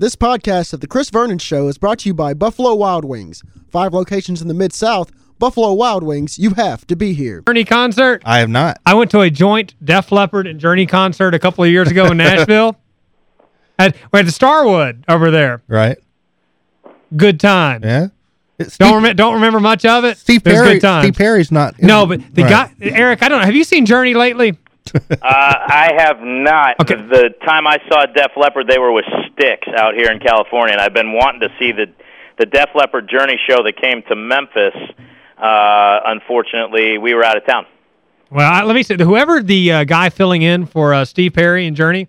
This podcast of The Chris Vernon Show is brought to you by Buffalo Wild Wings. Five locations in the Mid-South. Buffalo Wild Wings, you have to be here. Journey concert. I have not. I went to a joint Def Leppard and Journey concert a couple of years ago in Nashville. At, we had the Starwood over there. Right. Good time. Yeah. Steve, Don't, rem don't remember much of it? Steve It Perry, good time. Steve Perry's not. No, but the Right. guy, Eric, I don't know. Have you seen Journey lately? Uh, I have not. Okay. The time I saw Def Leppard, they were with Styx out here in California, and I've been wanting to see the the Def Leppard Journey show that came to Memphis. Uh, unfortunately, we were out of town. Well, I, let me say, whoever the uh, guy filling in for uh, Steve Perry and Journey,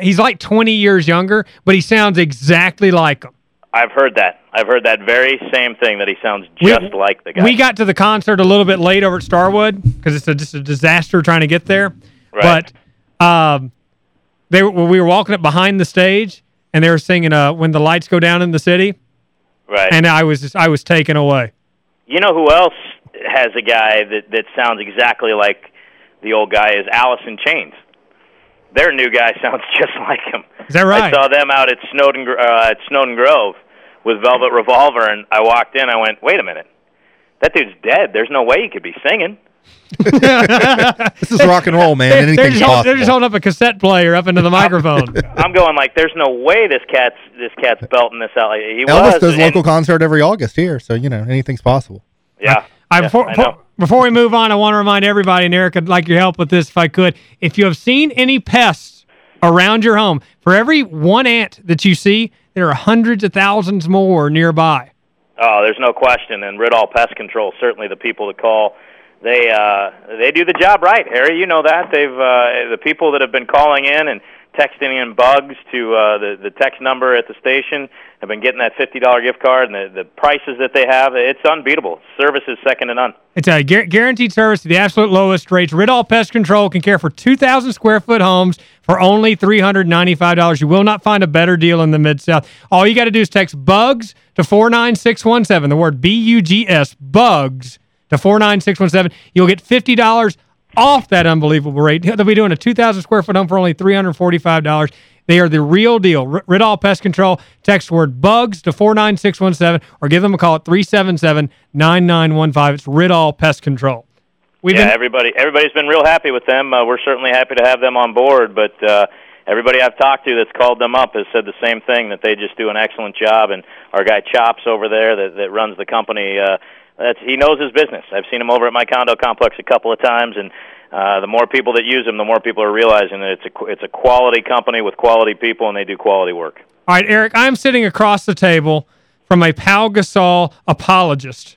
he's like 20 years younger, but he sounds exactly like him. I've heard that. I've heard that very same thing that he sounds We- just like the guy. We got to the concert a little bit late over at Starwood because it's a, just a disaster trying to get there. Right. But um, they were, we were walking up behind the stage, and they were singing uh, "When the Lights Go Down in the City," right. and I was just, I was taken away. You know who else has a guy that that sounds exactly like the old guy is Alice in Chains. Their new guy sounds just like him. Is that right? I saw them out at Snowden Gro- uh, at Snowden Grove with Velvet Revolver, and I walked in. I went, "Wait a minute, that dude's dead. There's no way he could be singing." This is rock and roll, man. They're, Anything's they're, just, hold- possible. they're just holding up a cassette player up into the microphone. I'm going like, "There's no way this cat's this cat's belting this out." Like, he Elvis was does and- local concert every August here, so, you know, anything's possible. Yeah, I, yeah, before, before we move on, I want to remind everybody, and Eric, I'd like your help with this if I could. If you have seen any pests around your home, for every one ant that you see, there are hundreds of thousands more nearby. Oh, there's no question. And Ridall Pest Control, certainly the people to call. They uh, they do the job right, Harry. You know that they've uh, the people that have been calling in and texting in bugs to uh, the the text number at the station I've been getting that fifty dollar gift card and the the prices that they have. It's unbeatable. Service is second to none. It's a gu- guaranteed service at the absolute lowest rates. Ridall Pest Control can care for 2,000 square foot homes for only $395. You will not find a better deal in the Mid-South. All you got to do is text BUGS to 49617. The word B-U-G-S, BUGS, to 49617. You'll get $50 off that unbelievable rate. They'll be doing a 2,000 square foot home for only $345. They are the real deal. R- Ridall Pest Control. Text word BUGS to 49617 or give them a call at 377-9915. It's Ridall Pest Control. We've yeah, been, everybody everybody's been real happy with them. Uh, we're certainly happy to have them on board, but uh, everybody I've talked to that's called them up has said the same thing that they just do an excellent job. And our guy Chops over there that that runs the company, uh, that's he knows his business. I've seen him over at my condo complex a couple of times, and uh, the more people that use them, the more people are realizing that it's a it's a quality company with quality people, and they do quality work. All right, Eric, I'm sitting across the table from a Pau Gasol apologist,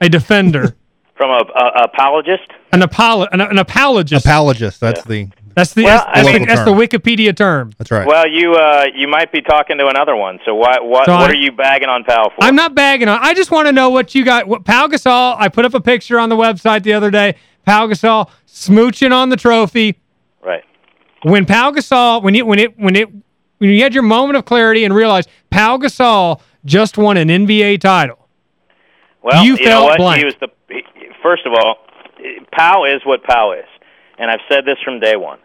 a defender, From a, a apologist. an, apolo an, an apologist. Apologist, that's the that's the, Well, that's, I the- mean- that's the Wikipedia term. that's right. Well, you uh, you might be talking to another one. So what what So what I- are you bagging on Pau for? I'm not bagging on. I just want to know what you got. What Pau Gasol, I put up a picture on the website the other day. Pau Gasol smooching on the trophy. right. When Pau Gasol, when you when it when it when you had your moment of clarity and realized Pau Gasol just won an NBA title. Well, You know felt what? blank. He was the he, first of all, Pau is what Pau is, and I've said this from day one.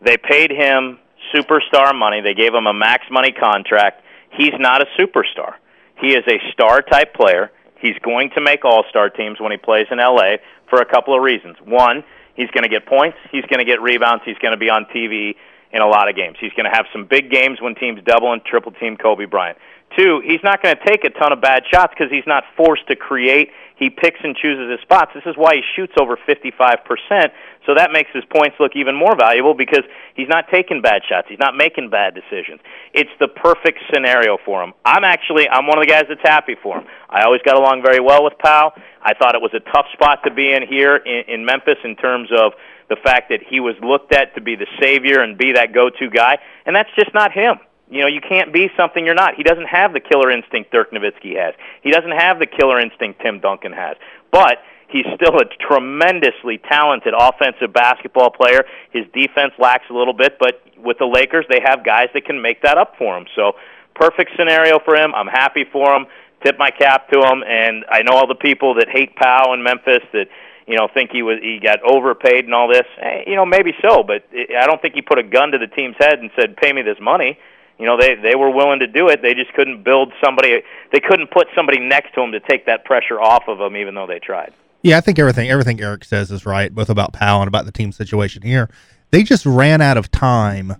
They paid him superstar money. They gave him a max money contract. He's not a superstar. He is a star type player. He's going to make all star teams when he plays in LA for a couple of reasons. One, he's going to get points. He's going to get rebounds. He's going to be on TV in a lot of games. He's going to have some big games when teams double and triple team Kobe Bryant. Two, he's not going to take a ton of bad shots because he's not forced to create. He picks and chooses his spots. This is why he shoots over 55%. So that makes his points look even more valuable because he's not taking bad shots. He's not making bad decisions. It's the perfect scenario for him. I'm actually I'm one of the guys that's happy for him. I always got along very well with Pau. I thought it was a tough spot to be in here in, in Memphis in terms of the fact that he was looked at to be the savior and be that go-to guy, and that's just not him. You know, you can't be something you're not. He doesn't have the killer instinct Dirk Nowitzki has. He doesn't have the killer instinct Tim Duncan has. But he's still a tremendously talented offensive basketball player. His defense lacks a little bit, but with the Lakers, they have guys that can make that up for him. So, perfect scenario for him. I'm happy for him. Tip my cap to him, and I know all the people that hate Pau in Memphis that you know think he was he got overpaid and all this. Eh, you know, maybe so, but I don't think he put a gun to the team's head and said, "Pay me this money." You know, they they were willing to do it. They just couldn't build somebody. They couldn't put somebody next to him to take that pressure off of him, even though they tried. Yeah, I think everything everything Eric says is right, both about Pau and about the team situation here. They just ran out of time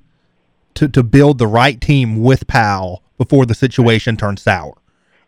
to to build the right team with Pau before the situation turned sour.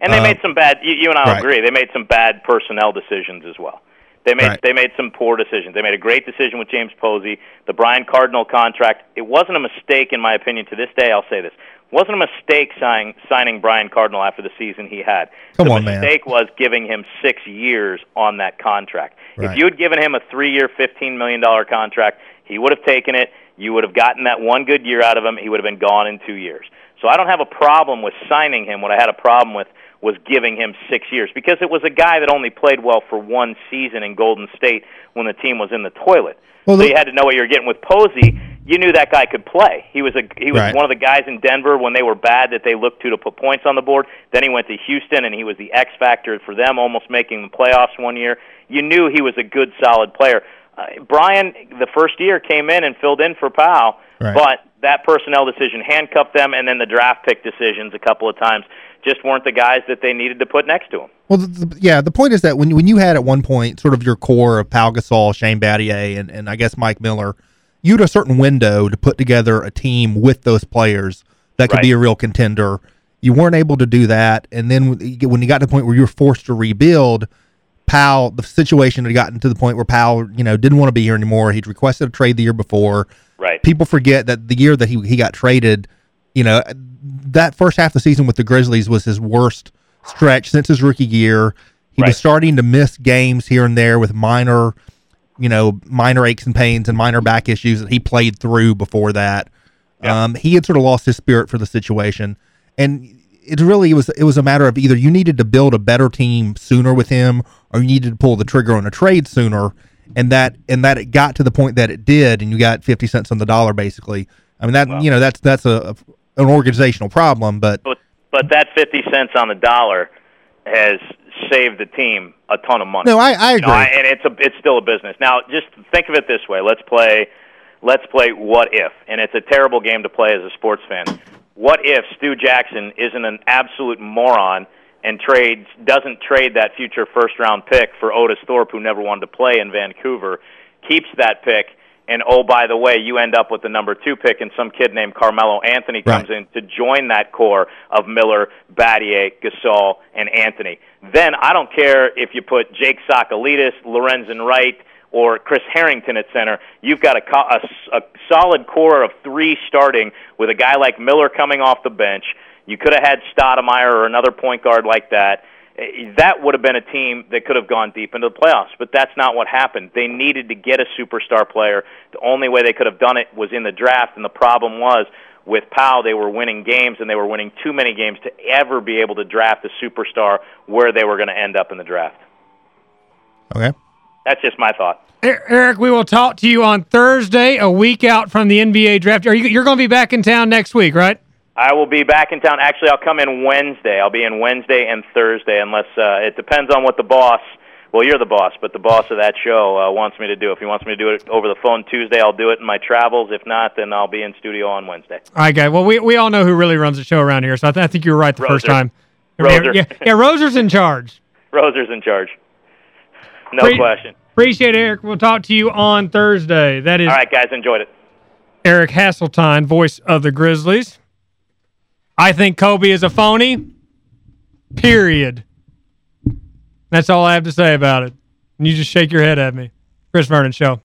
And they Uh, made some bad. You, you and I right. agree. They made some bad personnel decisions as well. They made Right. they made some poor decisions. They made a great decision with James Posey, the Brian Cardinal contract. It wasn't a mistake, in my opinion. To this day, I'll say this: wasn't a mistake signing signing Brian Cardinal after the season he had. Come the on, man. mistake was giving him six years on that contract. Right. If you had given him a three-year, fifteen million dollar contract, he would have taken it. You would have gotten that one good year out of him. He would have been gone in two years. So I don't have a problem with signing him. What I had a problem with was giving him six years because it was a guy that only played well for one season in Golden State when the team was in the toilet. Well, so you had to know what you were getting with Posey. You knew that guy could play. He was a he was Right. one of the guys in Denver when they were bad that they looked to to put points on the board. Then he went to Houston and he was the X factor for them, almost making the playoffs one year. You knew he was a good, solid player. Uh, Brian, the first year, came in and filled in for Pau, Right. but that personnel decision handcuffed them, and then the draft pick decisions a couple of times just weren't the guys that they needed to put next to him. Well, the, the, yeah, the point is that when when you had at one point sort of your core of Pau Gasol, Shane Battier, and, and I guess Mike Miller, you had a certain window to put together a team with those players that could Right. be a real contender. You weren't able to do that, and then when you- got to the point where you were forced to rebuild, Pau, the situation had gotten to the point where Pau, you know, didn't want to be here anymore. He'd requested a trade the year before. Right. People forget that the year that he he got traded, you know, that first half of the season with the Grizzlies was his worst stretch since his rookie year. He Right. was starting to miss games here and there with minor, you know, minor aches and pains and minor back issues that he played through before that. Yeah. Um, he had sort of lost his spirit for the situation, and it really was it was a matter of either you needed to build a better team sooner with him, or you needed to pull the trigger on a trade sooner, and that and that it got to the point that it did, and you got fifty cents on the dollar basically. I mean that Well- you know that's that's a, an organizational problem, but But but that fifty cents on the dollar has saved the team a ton of money. no, I I You agree. know, I, and it's a it's still a business. Now, just think of it this way. Let's play let's play what if. And it's a terrible game to play as a sports fan. What if Stu Jackson isn't an absolute moron and trades doesn't trade that future first round pick for Otis Thorpe who never wanted to play in Vancouver, keeps that pick and oh by the way, you end up with the number 2 pick and some kid named Carmelo Anthony comes Right. in to join that core of Miller, Battier, Gasol, and Anthony. Then I don't care if you put Jake Tsakalidis, Lorenzen Wright, or Chris Harrington at center. You've got a, co- a a solid core of three starting with a guy like Miller coming off the bench. You could have had Stoudemire or another point guard like that. That would have been a team that could have gone deep into the playoffs, but that's not what happened. They needed to get a superstar player. The only way they could have done it was in the draft, and the problem was with Pau, they were winning games, and they were winning too many games to ever be able to draft a superstar where they were going to end up in the draft. okay. That's just my thought. Er- Eric, we will talk to you on Thursday, a week out from the NBA draft. Are you you're going to be back in town next week, right? I will be back in town. Actually, I'll come in Wednesday. I'll be in Wednesday and Thursday, unless uh, it depends on what the boss. Well, you're the boss, but the boss of that show uh, wants me to do. If he wants me to do it over the phone Tuesday, I'll do it in my travels. If not, then I'll be in studio on Wednesday. All right, guy. Well, we we all know who really runs the show around here, so I, th- I think you were right the first time. Roser. Yeah, yeah, Roser's in charge. Roser's in charge. No Pre- question. Appreciate it, Eric. We'll talk to you on Thursday. That is All right, guys, enjoyed it. Eric Hasseltine, voice of the Grizzlies. I think Kobe is a phony. Period. That's all I have to say about it. And you just shake your head at me. Chris Vernon Show.